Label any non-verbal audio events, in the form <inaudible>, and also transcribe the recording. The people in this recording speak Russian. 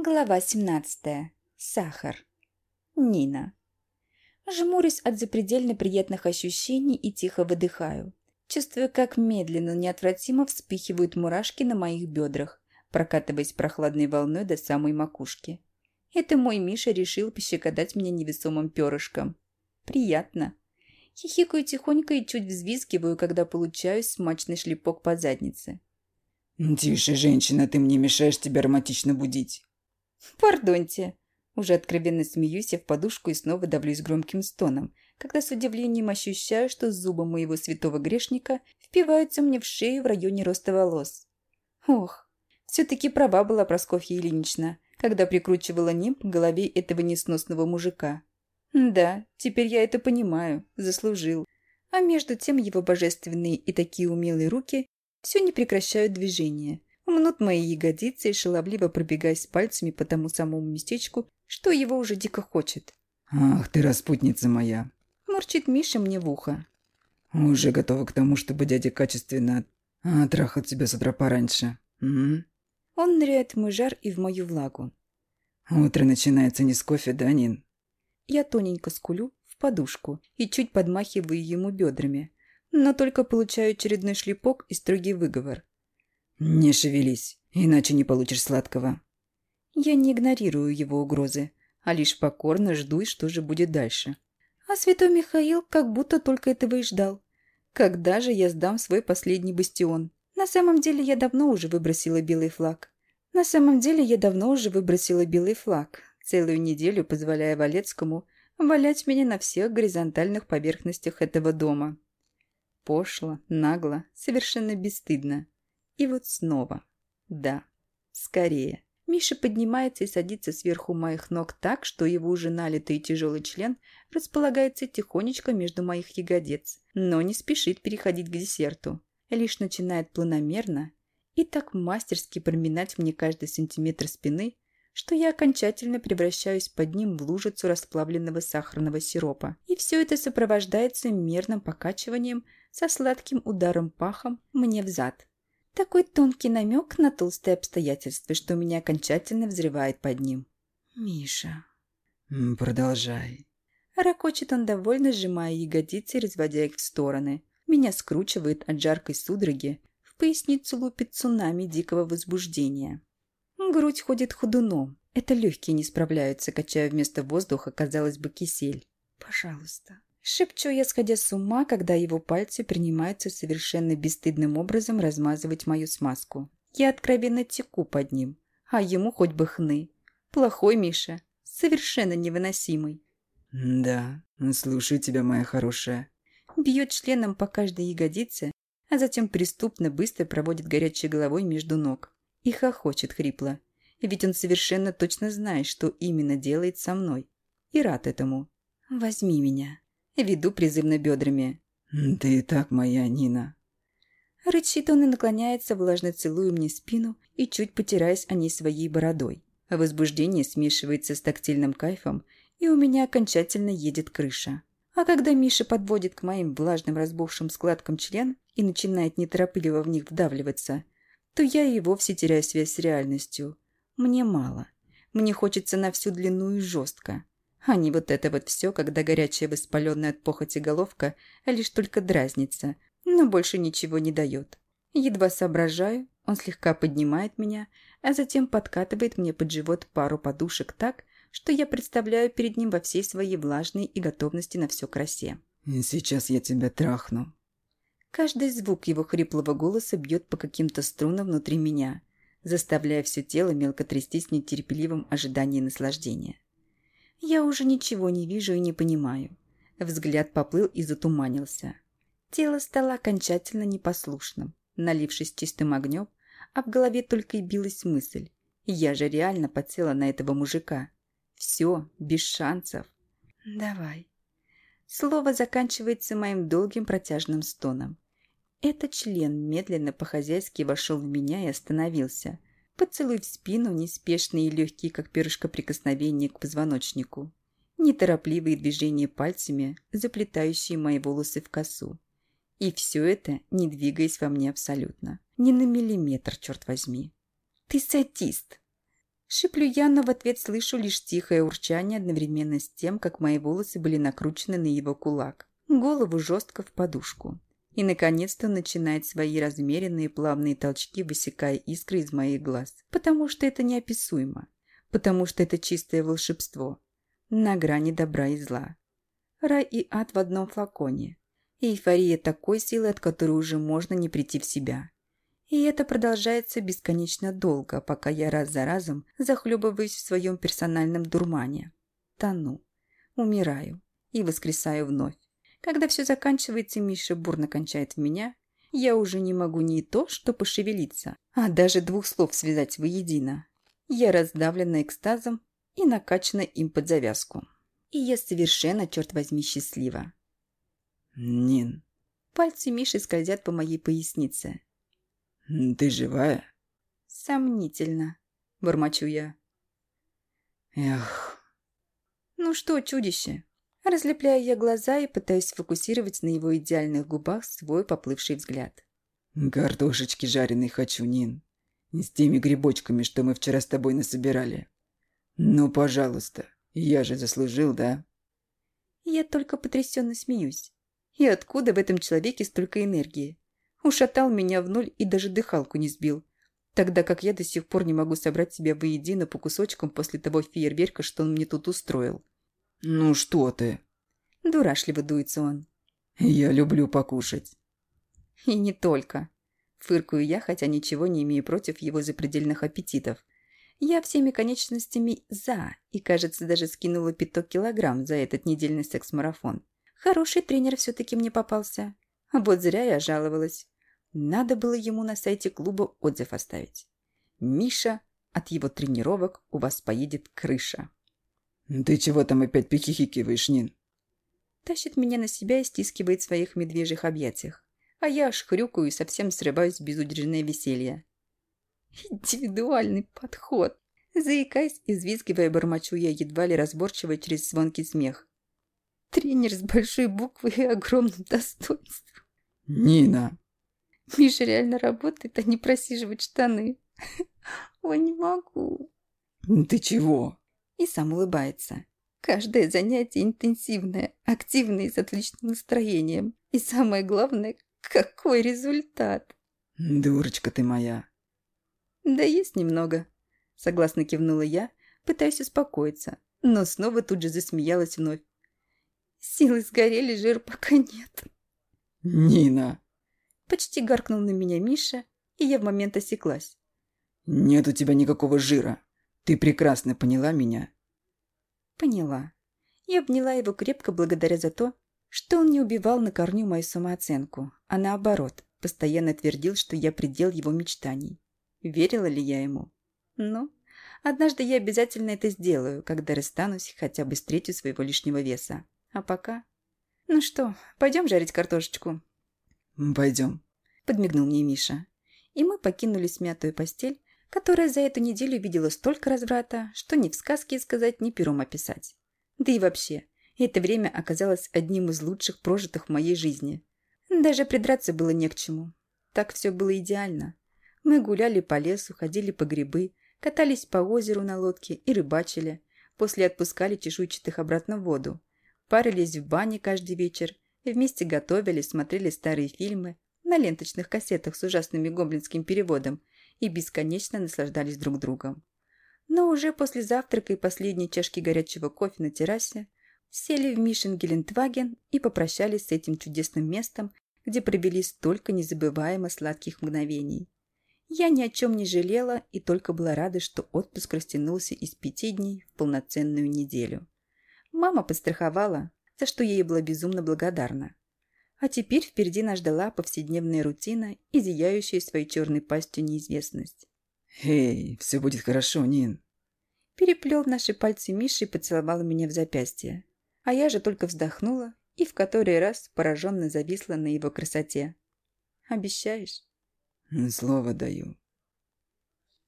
Глава 17. Сахар. Нина. Жмурюсь от запредельно приятных ощущений и тихо выдыхаю. Чувствую, как медленно, неотвратимо вспыхивают мурашки на моих бедрах, прокатываясь прохладной волной до самой макушки. Это мой Миша решил пощекотать меня невесомым перышком. Приятно. Хихикаю тихонько и чуть взвизгиваю, когда получаю смачный шлепок по заднице. «Тише, женщина, ты мне мешаешь тебя романтично будить». «Пардоньте». Уже откровенно смеюсь я в подушку и снова давлюсь громким стоном, когда с удивлением ощущаю, что зубы моего святого грешника впиваются мне в шею в районе роста волос. Ох, все-таки права была Прасковья Ильинична, когда прикручивала нимб к голове этого несносного мужика. Да, теперь я это понимаю, заслужил. А между тем его божественные и такие умелые руки все не прекращают движения, Мнут мои ягодицы и шаловливо пробегаясь пальцами по тому самому местечку, что его уже дико хочет. «Ах ты, распутница моя!» Мурчит Миша мне в ухо. «Уже готова к тому, чтобы дядя качественно трахал тебя с утра пораньше. М? Он ныряет в мой жар и в мою влагу. Утро начинается не с кофе, да, Нин? Я тоненько скулю в подушку и чуть подмахиваю ему бедрами, но только получаю очередной шлепок и строгий выговор. «Не шевелись, иначе не получишь сладкого». Я не игнорирую его угрозы, а лишь покорно жду, что же будет дальше. А святой Михаил как будто только этого и ждал. Когда же я сдам свой последний бастион? На самом деле я давно уже выбросила белый флаг. На самом деле я давно уже выбросила белый флаг, целую неделю позволяя Валецкому валять меня на всех горизонтальных поверхностях этого дома. Пошло, нагло, совершенно бесстыдно. И вот снова. Да, скорее. Миша поднимается и садится сверху моих ног так, что его уже налитый тяжелый член располагается тихонечко между моих ягодиц, но не спешит переходить к десерту. Лишь начинает планомерно и так мастерски проминать мне каждый сантиметр спины, что я окончательно превращаюсь под ним в лужицу расплавленного сахарного сиропа. И все это сопровождается мерным покачиванием со сладким ударом пахом мне в зад. Такой тонкий намек на толстые обстоятельства, что меня окончательно взрывает под ним. «Миша...» «Продолжай». Ракочет он довольно, сжимая ягодицы и разводя их в стороны. Меня скручивает от жаркой судороги. В поясницу лупит цунами дикого возбуждения. Грудь ходит ходуном. Это легкие не справляются, качая вместо воздуха, казалось бы, кисель. «Пожалуйста, Шепчу я, сходя с ума, когда его пальцы принимаются совершенно бесстыдным образом размазывать мою смазку. Я откровенно теку под ним, а ему хоть бы хны. Плохой Миша, совершенно невыносимый. «Да, слушаю тебя, моя хорошая». Бьет членом по каждой ягодице, а затем преступно быстро проводит горячей головой между ног. И хохочет хрипло. Ведь он совершенно точно знает, что именно делает со мной. И рад этому. «Возьми меня». Веду призывно бедрами. «Ты и так моя Нина». Рычит он и наклоняется, влажно целуя мне спину и чуть потираясь о ней своей бородой. Возбуждение смешивается с тактильным кайфом, и у меня окончательно едет крыша. А когда Миша подводит к моим влажным разбухшим складкам член и начинает неторопливо в них вдавливаться, то я и вовсе теряю связь с реальностью. Мне мало. Мне хочется на всю длину и жестко. А не вот это вот все, когда горячая воспаленная от похоти головка лишь только дразнится, но больше ничего не дает. Едва соображаю, он слегка поднимает меня, а затем подкатывает мне под живот пару подушек так, что я представляю перед ним во всей своей влажной и готовности на все красе. «Сейчас я тебя трахну». Каждый звук его хриплого голоса бьет по каким-то струнам внутри меня, заставляя все тело мелко трястись в нетерпеливом ожидании наслаждения. Я уже ничего не вижу и не понимаю. Взгляд поплыл и затуманился. Тело стало окончательно непослушным, налившись чистым огнем, а в голове только и билась мысль. Я же реально подсела на этого мужика. Все, без шансов. Давай. Слово заканчивается моим долгим протяжным стоном. Этот член медленно по-хозяйски вошел в меня и остановился, Поцелуй в спину, неспешные и легкие, как перышко прикосновения к позвоночнику. Неторопливые движения пальцами, заплетающие мои волосы в косу. И все это, не двигаясь во мне абсолютно. Ни на миллиметр, черт возьми. «Ты садист!» Шиплю я, но в ответ слышу лишь тихое урчание одновременно с тем, как мои волосы были накручены на его кулак. Голову жестко в подушку. И, наконец-то, начинает свои размеренные плавные толчки, высекая искры из моих глаз. Потому что это неописуемо. Потому что это чистое волшебство. На грани добра и зла. Рай и ад в одном флаконе. И эйфория такой силы, от которой уже можно не прийти в себя. И это продолжается бесконечно долго, пока я раз за разом захлебываюсь в своем персональном дурмане. Тону, умираю и воскресаю вновь. Когда все заканчивается, Миша бурно кончает в меня, я уже не могу ни то, что пошевелиться, а даже двух слов связать воедино. Я раздавлена экстазом и накачана им под завязку. И я совершенно, черт возьми, счастлива. «Нин». Пальцы Миши скользят по моей пояснице. «Ты живая?» «Сомнительно», — бормочу я. «Эх...» «Ну что, чудище?» Разлепляю я глаза и пытаюсь сфокусировать на его идеальных губах свой поплывший взгляд. «Картошечки жареной хочу, Нин. С теми грибочками, что мы вчера с тобой насобирали. Ну, пожалуйста, я же заслужил, да?» Я только потрясенно смеюсь. И откуда в этом человеке столько энергии? Ушатал меня в ноль и даже дыхалку не сбил. Тогда как я до сих пор не могу собрать себя воедино по кусочкам после того фейерверка, что он мне тут устроил. «Ну что ты?» Дурашливо дуется он. «Я люблю покушать». «И не только». Фыркую я, хотя ничего не имею против его запредельных аппетитов. Я всеми конечностями «за» и, кажется, даже скинула пяток килограмм за этот недельный секс-марафон. Хороший тренер все-таки мне попался. Вот зря я жаловалась. Надо было ему на сайте клуба отзыв оставить. «Миша, от его тренировок у вас поедет крыша». «Ты чего там опять пихихикиваешь, Нин?» Тащит меня на себя и стискивает в своих медвежьих объятиях. А я аж хрюкаю и совсем срываюсь в безудержное веселье. Индивидуальный подход. Заикаясь и взвизгивая, бормочу я едва ли разборчиво через звонкий смех. Тренер с большой буквы и огромным достоинством. «Нина!» Миша реально работает, а не просиживает штаны. <laughs> Ой, не могу. «Ты чего?» И сам улыбается. Каждое занятие интенсивное, активное и с отличным настроением. И самое главное, какой результат. «Дурочка ты моя!» «Да есть немного», — согласно кивнула я, пытаясь успокоиться, но снова тут же засмеялась вновь. Силы сгорели, жир пока нет. «Нина!» Почти гаркнул на меня Миша, и я в момент осеклась. «Нет у тебя никакого жира. Ты прекрасно поняла меня?» Поняла. Я обняла его крепко благодаря за то, что он не убивал на корню мою самооценку, а наоборот, постоянно твердил, что я предел его мечтаний. Верила ли я ему? Ну, однажды я обязательно это сделаю, когда расстанусь хотя бы с третью своего лишнего веса. А пока... Ну что, пойдем жарить картошечку? Пойдем. Подмигнул мне Миша. И мы покинули смятую постель, которая за эту неделю видела столько разврата, что ни в сказке сказать, ни пером описать. Да и вообще, это время оказалось одним из лучших прожитых в моей жизни. Даже придраться было не к чему. Так все было идеально. Мы гуляли по лесу, ходили по грибы, катались по озеру на лодке и рыбачили. После отпускали чешуйчатых обратно в воду. Парились в бане каждый вечер, вместе готовили, смотрели старые фильмы на ленточных кассетах с ужасным гоблинским переводом и бесконечно наслаждались друг другом. Но уже после завтрака и последней чашки горячего кофе на террасе сели в Мишин Гелендваген и попрощались с этим чудесным местом, где провели столько незабываемо сладких мгновений. Я ни о чем не жалела и только была рада, что отпуск растянулся из пяти дней в полноценную неделю. Мама подстраховала, за что я ей была безумно благодарна. А теперь впереди нас ждала повседневная рутина и зияющая своей черной пастью неизвестность. «Эй, все будет хорошо, Нин!» Переплел наши пальцы Миши и поцеловал меня в запястье. А я же только вздохнула и в который раз пораженно зависла на его красоте. «Обещаешь?» «Слово даю»,